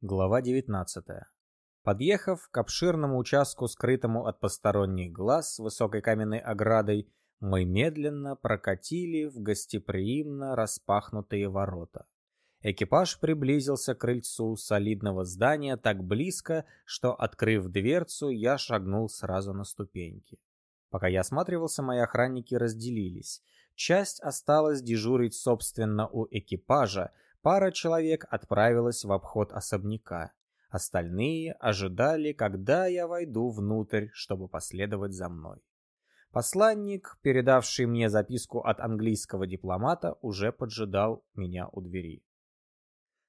Глава 19. Подъехав к обширному участку, скрытому от посторонних глаз высокой каменной оградой, мы медленно прокатили в гостеприимно распахнутые ворота. Экипаж приблизился к крыльцу солидного здания так близко, что, открыв дверцу, я шагнул сразу на ступеньки. Пока я осматривался, мои охранники разделились. Часть осталась дежурить, собственно, у экипажа, Пара человек отправилась в обход особняка. Остальные ожидали, когда я войду внутрь, чтобы последовать за мной. Посланник, передавший мне записку от английского дипломата, уже поджидал меня у двери.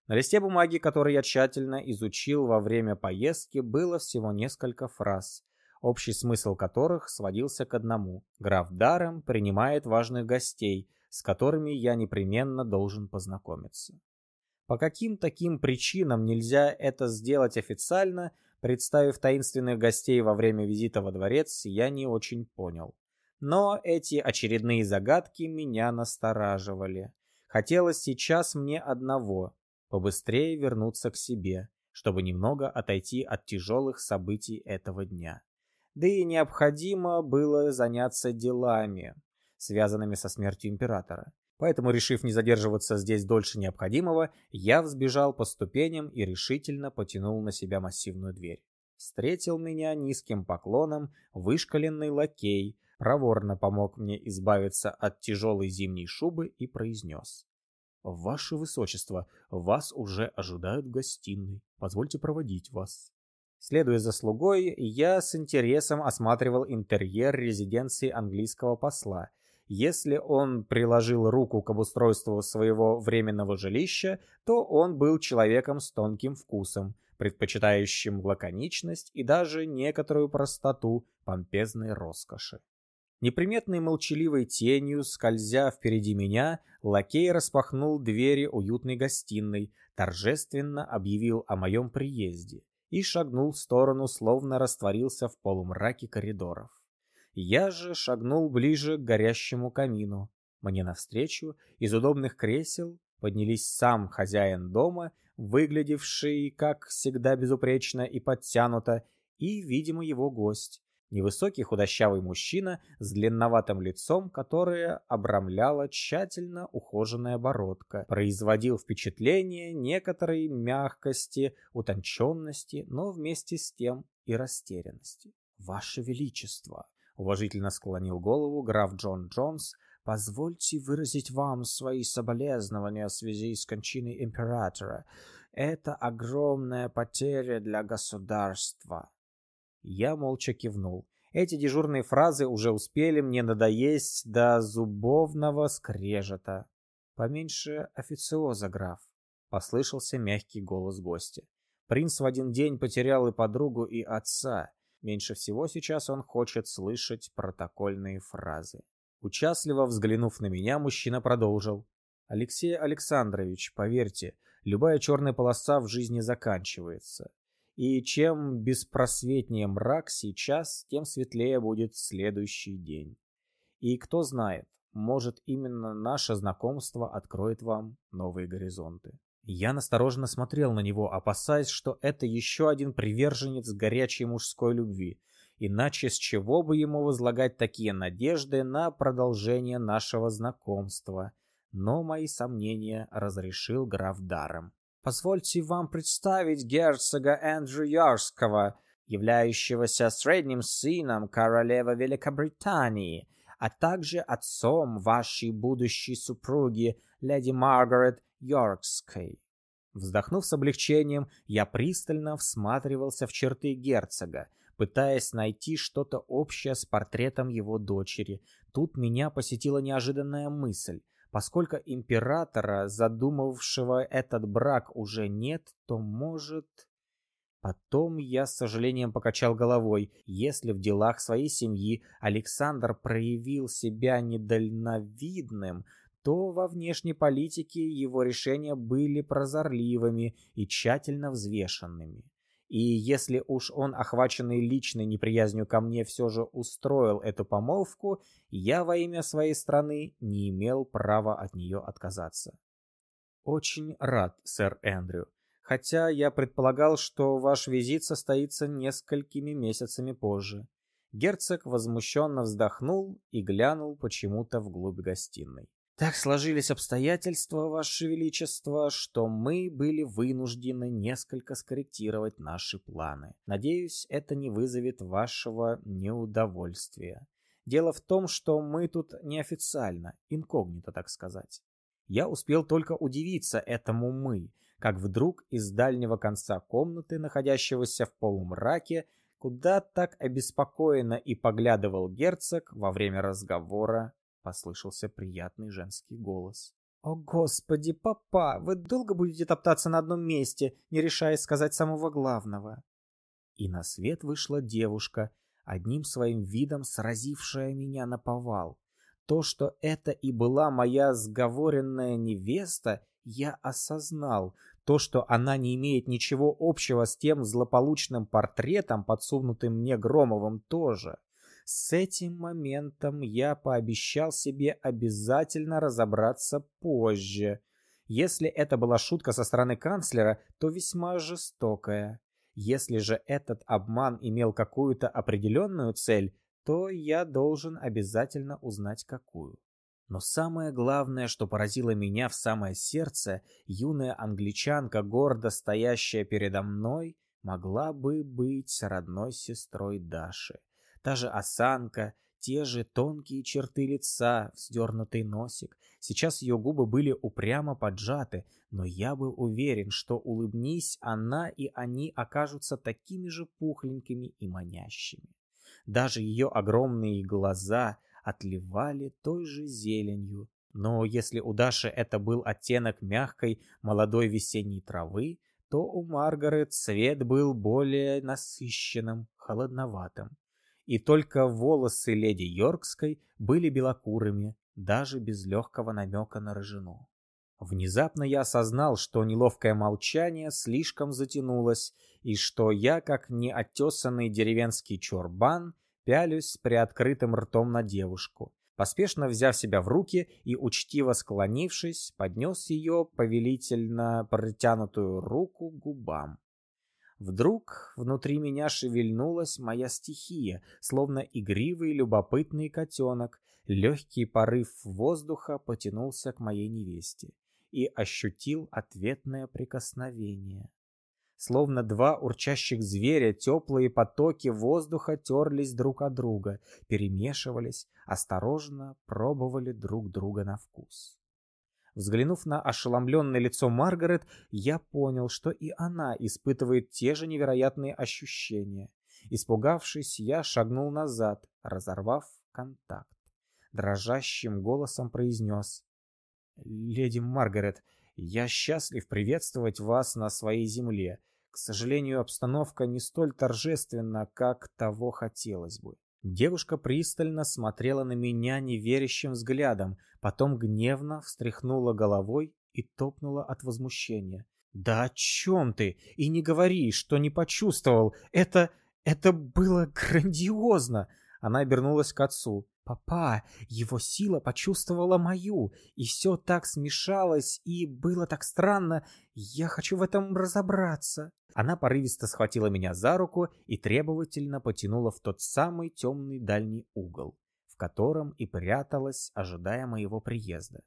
На листе бумаги, который я тщательно изучил во время поездки, было всего несколько фраз, общий смысл которых сводился к одному. Граф Даром принимает важных гостей, с которыми я непременно должен познакомиться. По каким таким причинам нельзя это сделать официально, представив таинственных гостей во время визита во дворец, я не очень понял. Но эти очередные загадки меня настораживали. Хотелось сейчас мне одного — побыстрее вернуться к себе, чтобы немного отойти от тяжелых событий этого дня. Да и необходимо было заняться делами, связанными со смертью императора. Поэтому, решив не задерживаться здесь дольше необходимого, я взбежал по ступеням и решительно потянул на себя массивную дверь. Встретил меня низким поклоном вышкаленный лакей, проворно помог мне избавиться от тяжелой зимней шубы и произнес. «Ваше Высочество, вас уже ожидают в гостиной. Позвольте проводить вас». Следуя за слугой, я с интересом осматривал интерьер резиденции английского посла если он приложил руку к обустройству своего временного жилища, то он был человеком с тонким вкусом, предпочитающим лаконичность и даже некоторую простоту помпезной роскоши. Неприметной молчаливой тенью, скользя впереди меня, лакей распахнул двери уютной гостиной, торжественно объявил о моем приезде и шагнул в сторону, словно растворился в полумраке коридоров. Я же шагнул ближе к горящему камину. Мне навстречу из удобных кресел поднялись сам хозяин дома, выглядевший, как всегда, безупречно и подтянуто, и, видимо, его гость. Невысокий худощавый мужчина с длинноватым лицом, которое обрамляла тщательно ухоженная бородка, производил впечатление некоторой мягкости, утонченности, но вместе с тем и растерянности. «Ваше Величество!» Уважительно склонил голову граф Джон Джонс. «Позвольте выразить вам свои соболезнования в связи с кончиной императора. Это огромная потеря для государства». Я молча кивнул. Эти дежурные фразы уже успели мне надоесть до зубовного скрежета. «Поменьше официоза, граф», — послышался мягкий голос гостя. Принц в один день потерял и подругу, и отца. Меньше всего сейчас он хочет слышать протокольные фразы. Участливо взглянув на меня, мужчина продолжил. «Алексей Александрович, поверьте, любая черная полоса в жизни заканчивается. И чем беспросветнее мрак сейчас, тем светлее будет следующий день. И кто знает, может именно наше знакомство откроет вам новые горизонты». Я настороженно смотрел на него, опасаясь, что это еще один приверженец горячей мужской любви. Иначе с чего бы ему возлагать такие надежды на продолжение нашего знакомства? Но мои сомнения разрешил граф даром. «Позвольте вам представить герцога Эндрю Йорского, являющегося средним сыном королевы Великобритании, а также отцом вашей будущей супруги, леди Маргарет Йоркской. Вздохнув с облегчением, я пристально всматривался в черты герцога, пытаясь найти что-то общее с портретом его дочери. Тут меня посетила неожиданная мысль. Поскольку императора, задумавшего этот брак, уже нет, то может... Потом я с сожалением покачал головой. Если в делах своей семьи Александр проявил себя недальновидным, то во внешней политике его решения были прозорливыми и тщательно взвешенными. И если уж он, охваченный личной неприязнью ко мне, все же устроил эту помолвку, я во имя своей страны не имел права от нее отказаться. Очень рад, сэр Эндрю. хотя я предполагал, что ваш визит состоится несколькими месяцами позже. Герцог возмущенно вздохнул и глянул почему-то вглубь гостиной. Так сложились обстоятельства, Ваше Величество, что мы были вынуждены несколько скорректировать наши планы. Надеюсь, это не вызовет вашего неудовольствия. Дело в том, что мы тут неофициально, инкогнито, так сказать. Я успел только удивиться этому «мы», как вдруг из дальнего конца комнаты, находящегося в полумраке, куда так обеспокоенно и поглядывал герцог во время разговора Послышался приятный женский голос. «О, Господи, папа, вы долго будете топтаться на одном месте, не решаясь сказать самого главного?» И на свет вышла девушка, одним своим видом сразившая меня на повал. То, что это и была моя сговоренная невеста, я осознал. То, что она не имеет ничего общего с тем злополучным портретом, подсунутым мне Громовым, тоже. С этим моментом я пообещал себе обязательно разобраться позже. Если это была шутка со стороны канцлера, то весьма жестокая. Если же этот обман имел какую-то определенную цель, то я должен обязательно узнать какую. Но самое главное, что поразило меня в самое сердце, юная англичанка, гордо стоящая передо мной, могла бы быть родной сестрой Даши. Та же осанка, те же тонкие черты лица, вздернутый носик. Сейчас ее губы были упрямо поджаты, но я был уверен, что улыбнись она и они окажутся такими же пухленькими и манящими. Даже ее огромные глаза отливали той же зеленью. Но если у Даши это был оттенок мягкой молодой весенней травы, то у Маргарет цвет был более насыщенным, холодноватым и только волосы леди Йоркской были белокурыми, даже без легкого намека на рыжину. Внезапно я осознал, что неловкое молчание слишком затянулось, и что я, как неоттесанный деревенский чурбан, пялюсь с приоткрытым ртом на девушку. Поспешно взяв себя в руки и учтиво склонившись, поднес ее повелительно протянутую руку губам. Вдруг внутри меня шевельнулась моя стихия, словно игривый любопытный котенок. Легкий порыв воздуха потянулся к моей невесте и ощутил ответное прикосновение. Словно два урчащих зверя, теплые потоки воздуха терлись друг от друга, перемешивались, осторожно пробовали друг друга на вкус. Взглянув на ошеломленное лицо Маргарет, я понял, что и она испытывает те же невероятные ощущения. Испугавшись, я шагнул назад, разорвав контакт. Дрожащим голосом произнес. «Леди Маргарет, я счастлив приветствовать вас на своей земле. К сожалению, обстановка не столь торжественна, как того хотелось бы. Девушка пристально смотрела на меня неверящим взглядом, потом гневно встряхнула головой и топнула от возмущения. «Да о чем ты? И не говори, что не почувствовал. Это... это было грандиозно!» Она обернулась к отцу. Папа, его сила почувствовала мою, и все так смешалось, и было так странно. Я хочу в этом разобраться. Она порывисто схватила меня за руку и требовательно потянула в тот самый темный дальний угол, в котором и пряталась, ожидая моего приезда.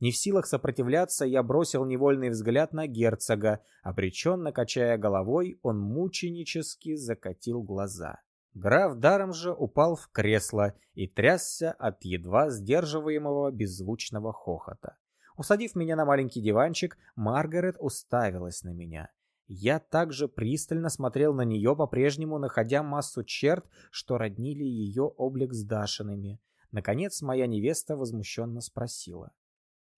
Не в силах сопротивляться, я бросил невольный взгляд на герцога, обреченно качая головой, он мученически закатил глаза. Граф даром же упал в кресло и трясся от едва сдерживаемого беззвучного хохота. Усадив меня на маленький диванчик, Маргарет уставилась на меня. Я также пристально смотрел на нее, по-прежнему находя массу черт, что роднили ее облик с Дашиными. Наконец моя невеста возмущенно спросила.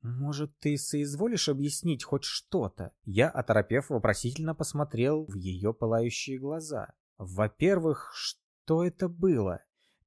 «Может, ты соизволишь объяснить хоть что-то?» Я, оторопев, вопросительно посмотрел в ее пылающие глаза. «Во-первых, что что это было?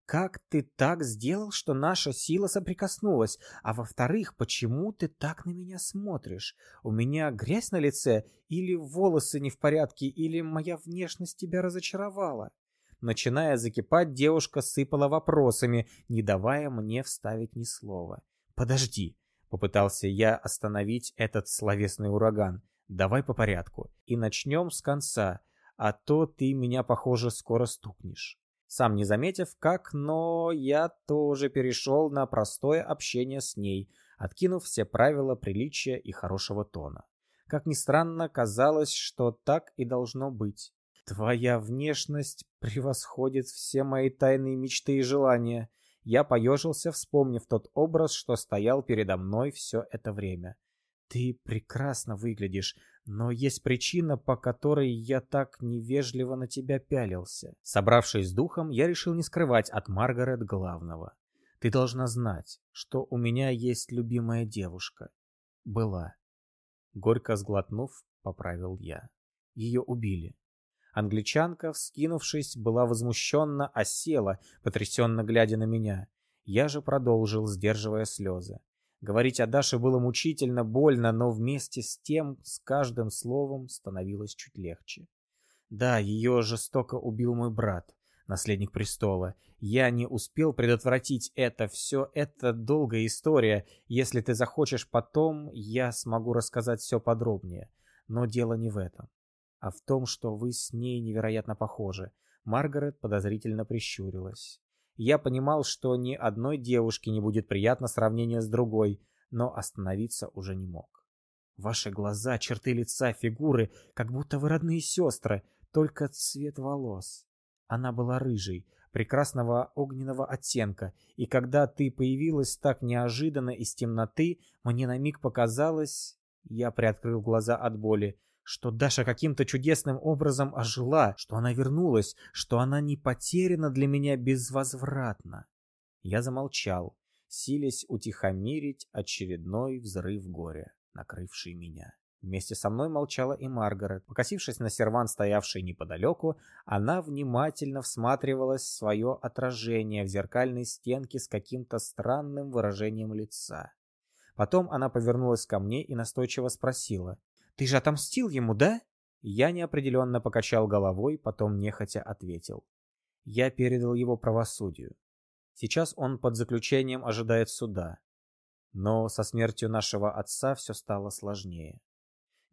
Как ты так сделал, что наша сила соприкоснулась? А во-вторых, почему ты так на меня смотришь? У меня грязь на лице? Или волосы не в порядке? Или моя внешность тебя разочаровала? Начиная закипать, девушка сыпала вопросами, не давая мне вставить ни слова. «Подожди», — попытался я остановить этот словесный ураган. Давай по порядку. И начнем с конца, а то ты меня, похоже, скоро стукнешь. Сам не заметив, как, но я тоже перешел на простое общение с ней, откинув все правила приличия и хорошего тона. Как ни странно, казалось, что так и должно быть. Твоя внешность превосходит все мои тайные мечты и желания. Я поежился, вспомнив тот образ, что стоял передо мной все это время. Ты прекрасно выглядишь, но есть причина, по которой я так невежливо на тебя пялился. Собравшись с духом, я решил не скрывать от Маргарет главного. Ты должна знать, что у меня есть любимая девушка. Была. Горько сглотнув, поправил я. Ее убили. Англичанка, вскинувшись, была возмущенно осела, потрясенно глядя на меня. Я же продолжил, сдерживая слезы. Говорить о Даше было мучительно, больно, но вместе с тем, с каждым словом становилось чуть легче. Да, ее жестоко убил мой брат, наследник престола. Я не успел предотвратить это, все это долгая история. Если ты захочешь потом, я смогу рассказать все подробнее. Но дело не в этом а в том, что вы с ней невероятно похожи. Маргарет подозрительно прищурилась. Я понимал, что ни одной девушке не будет приятно сравнение с другой, но остановиться уже не мог. Ваши глаза, черты лица, фигуры, как будто вы родные сестры, только цвет волос. Она была рыжей, прекрасного огненного оттенка, и когда ты появилась так неожиданно из темноты, мне на миг показалось... Я приоткрыл глаза от боли что Даша каким-то чудесным образом ожила, что она вернулась, что она не потеряна для меня безвозвратно. Я замолчал, силясь утихомирить очередной взрыв горя, накрывший меня. Вместе со мной молчала и Маргарет. Покосившись на сервант, стоявший неподалеку, она внимательно всматривалась в свое отражение в зеркальной стенке с каким-то странным выражением лица. Потом она повернулась ко мне и настойчиво спросила. Ты же отомстил ему, да? Я неопределенно покачал головой, потом нехотя ответил. Я передал его правосудию. Сейчас он под заключением ожидает суда. Но со смертью нашего отца все стало сложнее.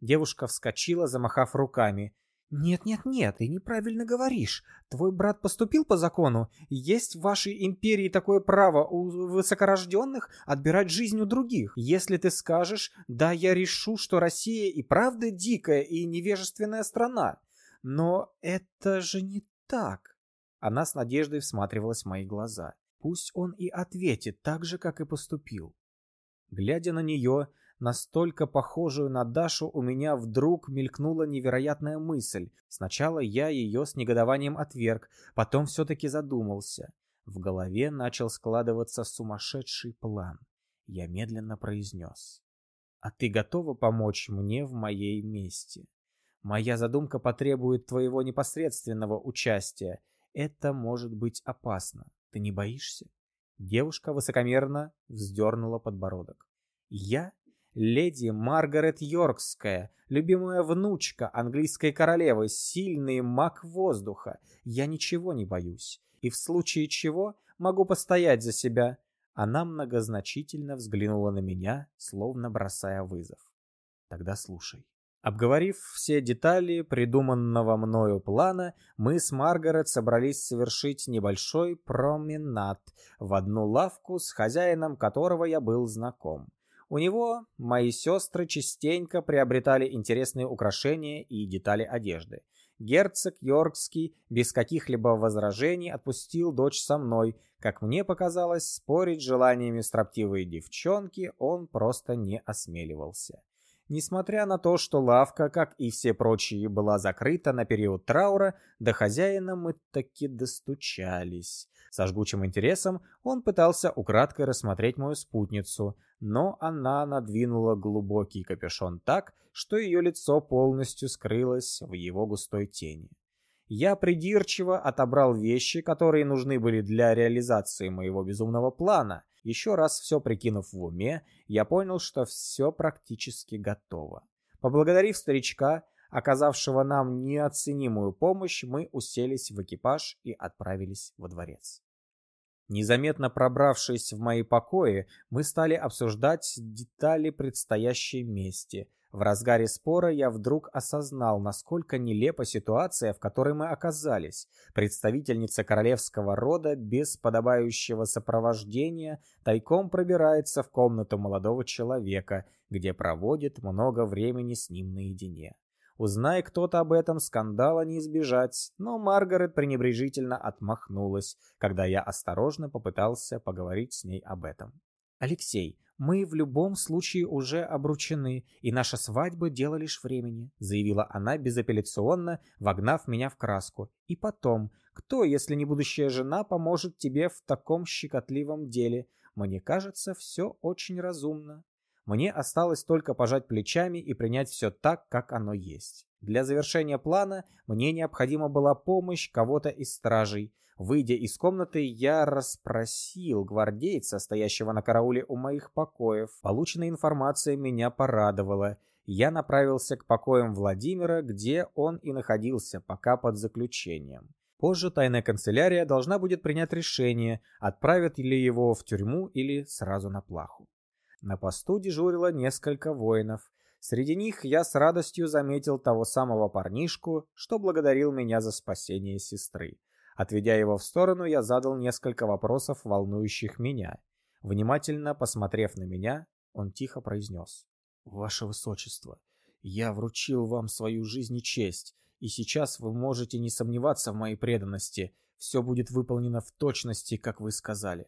Девушка вскочила, замахав руками. «Нет-нет-нет, ты неправильно говоришь. Твой брат поступил по закону. Есть в вашей империи такое право у высокорожденных отбирать жизнь у других. Если ты скажешь, да, я решу, что Россия и правда дикая и невежественная страна. Но это же не так». Она с надеждой всматривалась в мои глаза. Пусть он и ответит так же, как и поступил. Глядя на нее, настолько похожую на Дашу, у меня вдруг мелькнула невероятная мысль. Сначала я ее с негодованием отверг, потом все-таки задумался. В голове начал складываться сумасшедший план. Я медленно произнес. «А ты готова помочь мне в моей мести? Моя задумка потребует твоего непосредственного участия. Это может быть опасно. Ты не боишься?» Девушка высокомерно вздернула подбородок. «Я леди Маргарет Йоркская, любимая внучка английской королевы, сильный маг воздуха. Я ничего не боюсь. И в случае чего могу постоять за себя. Она многозначительно взглянула на меня, словно бросая вызов. Тогда слушай. Обговорив все детали придуманного мною плана, мы с Маргарет собрались совершить небольшой променад в одну лавку, с хозяином которого я был знаком. У него мои сестры частенько приобретали интересные украшения и детали одежды. Герцог Йоркский без каких-либо возражений отпустил дочь со мной. Как мне показалось, спорить с желаниями строптивой девчонки он просто не осмеливался. Несмотря на то, что лавка, как и все прочие, была закрыта на период траура, до хозяина мы таки достучались. Со жгучим интересом он пытался украдкой рассмотреть мою спутницу, но она надвинула глубокий капюшон так, что ее лицо полностью скрылось в его густой тени. Я придирчиво отобрал вещи, которые нужны были для реализации моего безумного плана. Еще раз все прикинув в уме, я понял, что все практически готово. Поблагодарив старичка, оказавшего нам неоценимую помощь, мы уселись в экипаж и отправились во дворец. Незаметно пробравшись в мои покои, мы стали обсуждать детали предстоящей мести. В разгаре спора я вдруг осознал, насколько нелепа ситуация, в которой мы оказались. Представительница королевского рода без подобающего сопровождения тайком пробирается в комнату молодого человека, где проводит много времени с ним наедине. Узнай кто-то об этом, скандала не избежать, но Маргарет пренебрежительно отмахнулась, когда я осторожно попытался поговорить с ней об этом. «Алексей, мы в любом случае уже обручены, и наша свадьба — дело лишь времени», заявила она безапелляционно, вогнав меня в краску. «И потом, кто, если не будущая жена, поможет тебе в таком щекотливом деле? Мне кажется, все очень разумно». Мне осталось только пожать плечами и принять все так, как оно есть. Для завершения плана мне необходима была помощь кого-то из стражей. Выйдя из комнаты, я расспросил гвардейца, стоящего на карауле у моих покоев. Полученная информация меня порадовала. Я направился к покоям Владимира, где он и находился, пока под заключением. Позже тайная канцелярия должна будет принять решение, отправят ли его в тюрьму или сразу на плаху. На посту дежурило несколько воинов. Среди них я с радостью заметил того самого парнишку, что благодарил меня за спасение сестры. Отведя его в сторону, я задал несколько вопросов, волнующих меня. Внимательно посмотрев на меня, он тихо произнес. «Ваше Высочество, я вручил вам свою жизнь и честь, и сейчас вы можете не сомневаться в моей преданности. Все будет выполнено в точности, как вы сказали».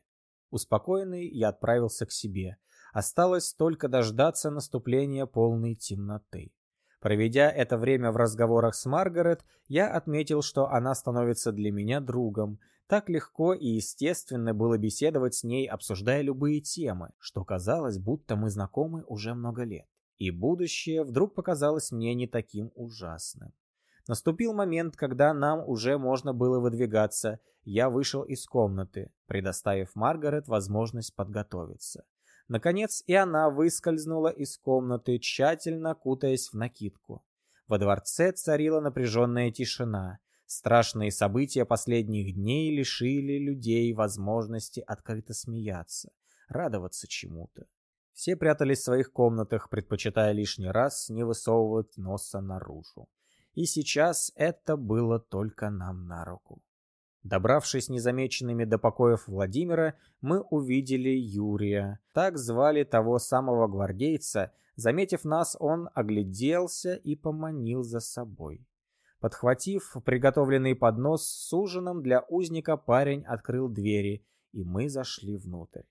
Успокоенный, я отправился к себе. Осталось только дождаться наступления полной темноты. Проведя это время в разговорах с Маргарет, я отметил, что она становится для меня другом. Так легко и естественно было беседовать с ней, обсуждая любые темы, что казалось, будто мы знакомы уже много лет. И будущее вдруг показалось мне не таким ужасным. Наступил момент, когда нам уже можно было выдвигаться. Я вышел из комнаты, предоставив Маргарет возможность подготовиться. Наконец и она выскользнула из комнаты, тщательно кутаясь в накидку. Во дворце царила напряженная тишина. Страшные события последних дней лишили людей возможности открыто смеяться, радоваться чему-то. Все прятались в своих комнатах, предпочитая лишний раз не высовывать носа наружу. И сейчас это было только нам на руку. Добравшись незамеченными до покоев Владимира, мы увидели Юрия. Так звали того самого гвардейца. Заметив нас, он огляделся и поманил за собой. Подхватив приготовленный поднос с ужином для узника, парень открыл двери, и мы зашли внутрь.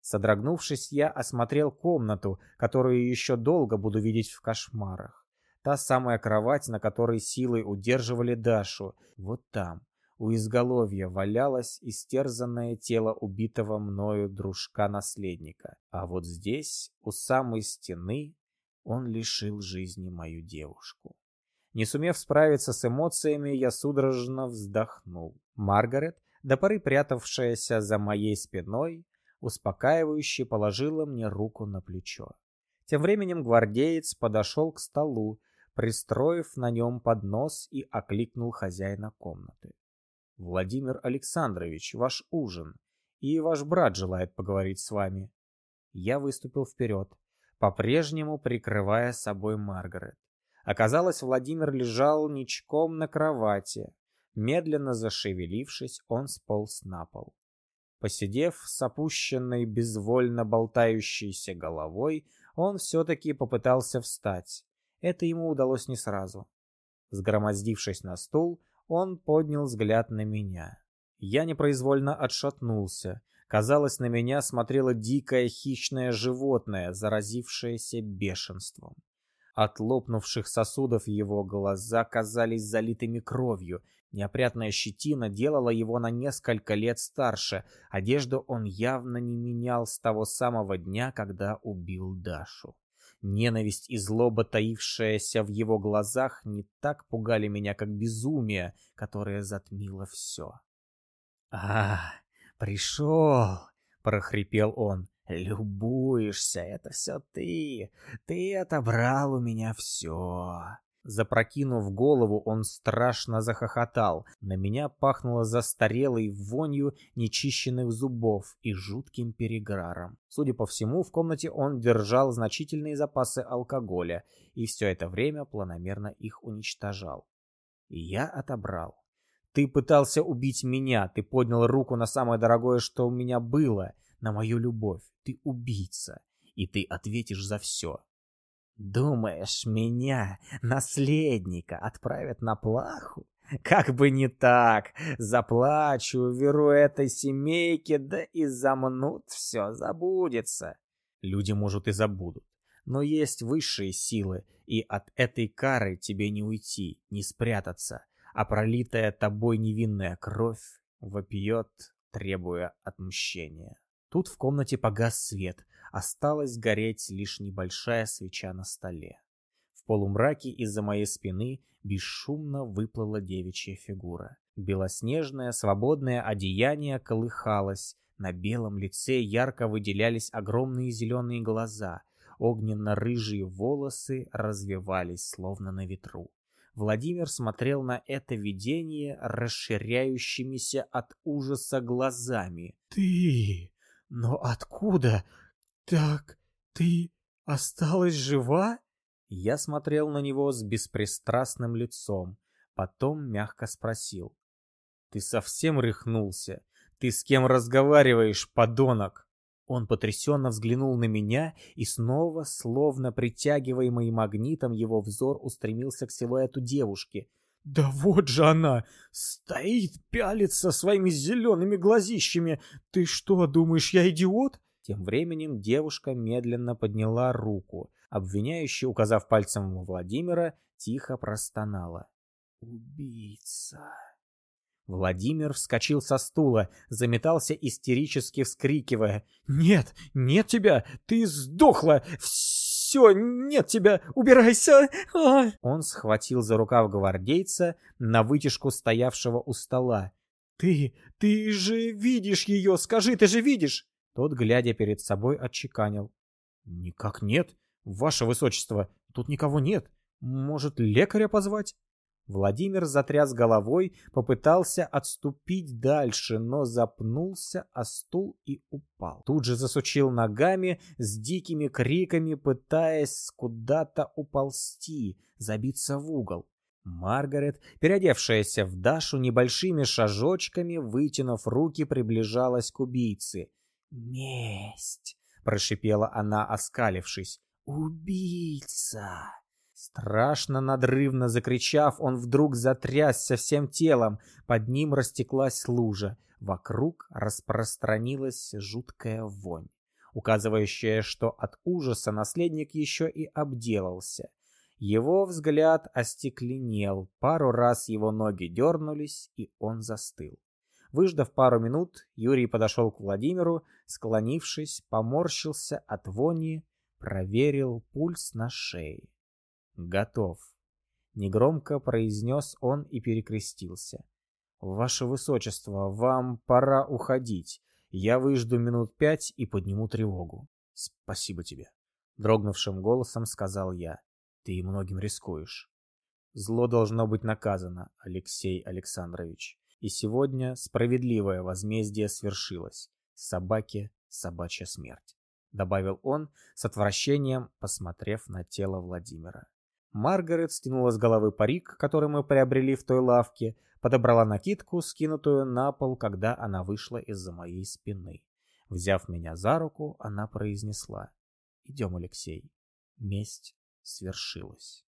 Содрогнувшись, я осмотрел комнату, которую еще долго буду видеть в кошмарах. Та самая кровать, на которой силой удерживали Дашу. Вот там, у изголовья валялось истерзанное тело убитого мною дружка-наследника, а вот здесь, у самой стены, он лишил жизни мою девушку. Не сумев справиться с эмоциями, я судорожно вздохнул. Маргарет, до поры прятавшаяся за моей спиной, успокаивающе положила мне руку на плечо. Тем временем гвардеец подошел к столу, пристроив на нем поднос и окликнул хозяина комнаты. Владимир Александрович, ваш ужин. И ваш брат желает поговорить с вами. Я выступил вперед, по-прежнему прикрывая собой Маргарет. Оказалось, Владимир лежал ничком на кровати. Медленно зашевелившись, он сполз на пол. Посидев с опущенной, безвольно болтающейся головой, он все-таки попытался встать. Это ему удалось не сразу. Сгромоздившись на стул, он поднял взгляд на меня. Я непроизвольно отшатнулся. Казалось, на меня смотрело дикое хищное животное, заразившееся бешенством. От лопнувших сосудов его глаза казались залитыми кровью. Неопрятная щетина делала его на несколько лет старше. Одежду он явно не менял с того самого дня, когда убил Дашу. Ненависть и злоба, таившаяся в его глазах, не так пугали меня, как безумие, которое затмило все. «А, пришел!» — прохрипел он. «Любуешься, это все ты. Ты отобрал у меня все». Запрокинув голову, он страшно захохотал. На меня пахнуло застарелой вонью нечищенных зубов и жутким переграром. Судя по всему, в комнате он держал значительные запасы алкоголя и все это время планомерно их уничтожал. И я отобрал. Ты пытался убить меня, ты поднял руку на самое дорогое, что у меня было, на мою любовь. Ты убийца, и ты ответишь за все. Думаешь, меня, наследника, отправят на плаху? Как бы не так, заплачу, веру этой семейке, да и замнут все, забудется. Люди, может, и забудут. Но есть высшие силы, и от этой кары тебе не уйти, не спрятаться, а пролитая тобой невинная кровь вопьет, требуя отмщения. Тут в комнате погас свет, осталась гореть лишь небольшая свеча на столе. В полумраке из-за моей спины бесшумно выплыла девичья фигура. Белоснежное свободное одеяние колыхалось, на белом лице ярко выделялись огромные зеленые глаза, огненно-рыжие волосы развивались словно на ветру. Владимир смотрел на это видение расширяющимися от ужаса глазами. «Ты! Но откуда? Так, ты осталась жива?» Я смотрел на него с беспристрастным лицом, потом мягко спросил. «Ты совсем рехнулся? Ты с кем разговариваешь, подонок?» Он потрясенно взглянул на меня, и снова, словно притягиваемый магнитом, его взор устремился к силуэту девушки. «Да вот же она! Стоит, пялится своими зелеными глазищами! Ты что, думаешь, я идиот?» Тем временем девушка медленно подняла руку, обвиняющий, указав пальцем Владимира, тихо простонала. «Убийца!» Владимир вскочил со стула, заметался истерически вскрикивая. «Нет, нет тебя! Ты сдохла! Все, нет тебя! Убирайся!» Он схватил за рукав гвардейца на вытяжку стоявшего у стола. «Ты, ты же видишь ее! Скажи, ты же видишь!» Тот, глядя перед собой, отчеканил. «Никак нет, ваше высочество, тут никого нет. Может, лекаря позвать?» Владимир затряс головой, попытался отступить дальше, но запнулся о стул и упал. Тут же засучил ногами с дикими криками, пытаясь куда-то уползти, забиться в угол. Маргарет, переодевшаяся в Дашу небольшими шажочками, вытянув руки, приближалась к убийце. «Месть!» — прошипела она, оскалившись. «Убийца!» Страшно надрывно закричав, он вдруг затрясся всем телом, под ним растеклась лужа, вокруг распространилась жуткая вонь, указывающая, что от ужаса наследник еще и обделался. Его взгляд остекленел, пару раз его ноги дернулись, и он застыл. Выждав пару минут, Юрий подошел к Владимиру, склонившись, поморщился от вони, проверил пульс на шее. «Готов», — негромко произнес он и перекрестился. «Ваше Высочество, вам пора уходить. Я выжду минут пять и подниму тревогу». «Спасибо тебе», — дрогнувшим голосом сказал я. «Ты многим рискуешь». Зло должно быть наказано, Алексей Александрович. И сегодня справедливое возмездие свершилось. Собаке собачья смерть. Добавил он с отвращением, посмотрев на тело Владимира. Маргарет стянула с головы парик, который мы приобрели в той лавке, подобрала накидку, скинутую на пол, когда она вышла из-за моей спины. Взяв меня за руку, она произнесла. «Идем, Алексей. Месть свершилась».